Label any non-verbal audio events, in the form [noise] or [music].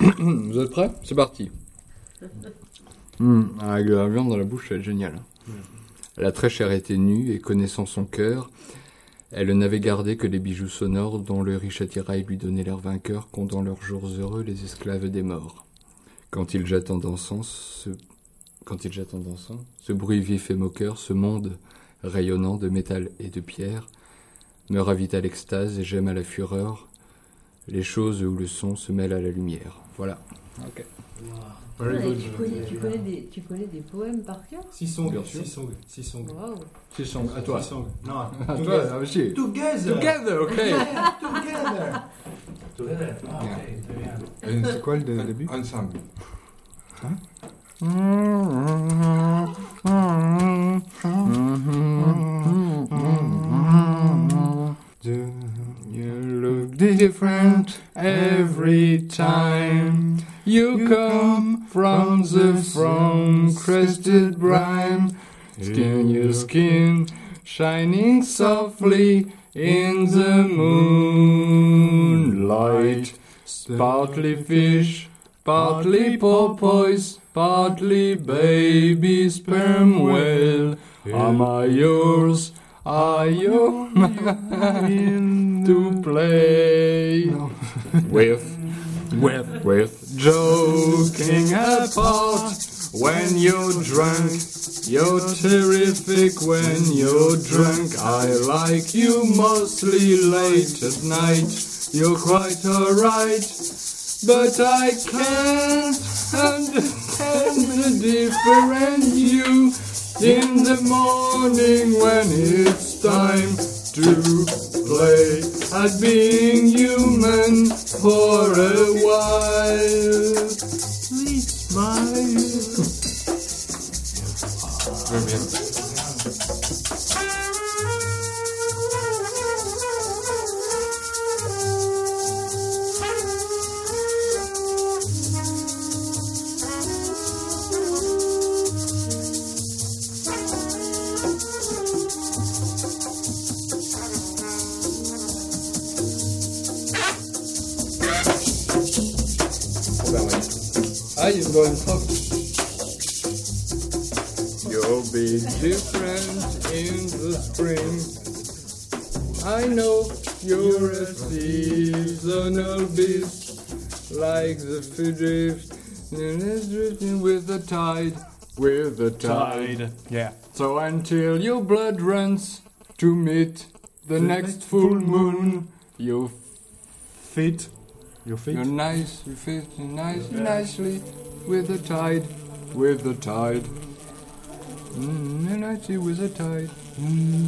Vous êtes prêts? C'est parti. Hum, avec de la viande dans la bouche, c'est génial. La très chère était nue et connaissant son cœur, elle n'avait gardé que les bijoux sonores dont le riche attirail lui donnait l'air vainqueur qu'ont dans leurs jours heureux les esclaves des morts. Quand il jette en dansant, ce... quand il jette en dansant, ce bruit vif et moqueur, ce monde rayonnant de métal et de pierre, me ravit à l'extase et j'aime à la fureur les choses où le son se mêle à la lumière. Voilà. Ok. Very good. tu, connais, tu, connais des, tu connais des poèmes par cœur? Six songs, Bien sûr. six songs, six songs. Waouh Six songs. À toi. Six songs. Non, [laughs] À toi, together. ah, aussi. Together. Together, ok. [laughs] Together. Together. Ah, ok, très bien. Et C'est quoi le dé- début? Ensemble. Do different every time you come from the from crested brine? Skin your skin shining softly in the moonlight. Partly fish, partly porpoise, partly baby sperm whale. Am I yours? Are you mine [laughs] to play with? With, with joking apart when you're drunk. You're terrific when you're drunk. I like you mostly late at night. You're quite alright. But I can't [laughs] understand the different you in the morning when it's time to play at being human for a while. Please smile. Très bien. You're going up. You'll be different in the spring. I know you're a seasonal beast, like the drift, drifting with the tide, with the tide. Yeah. So until your blood runs to meet the next full moon, you Feet. Your feet. you're nice, you fit nice, nicely with the tide, with the tide. Mm, and I see with the tide. Tide. Mm,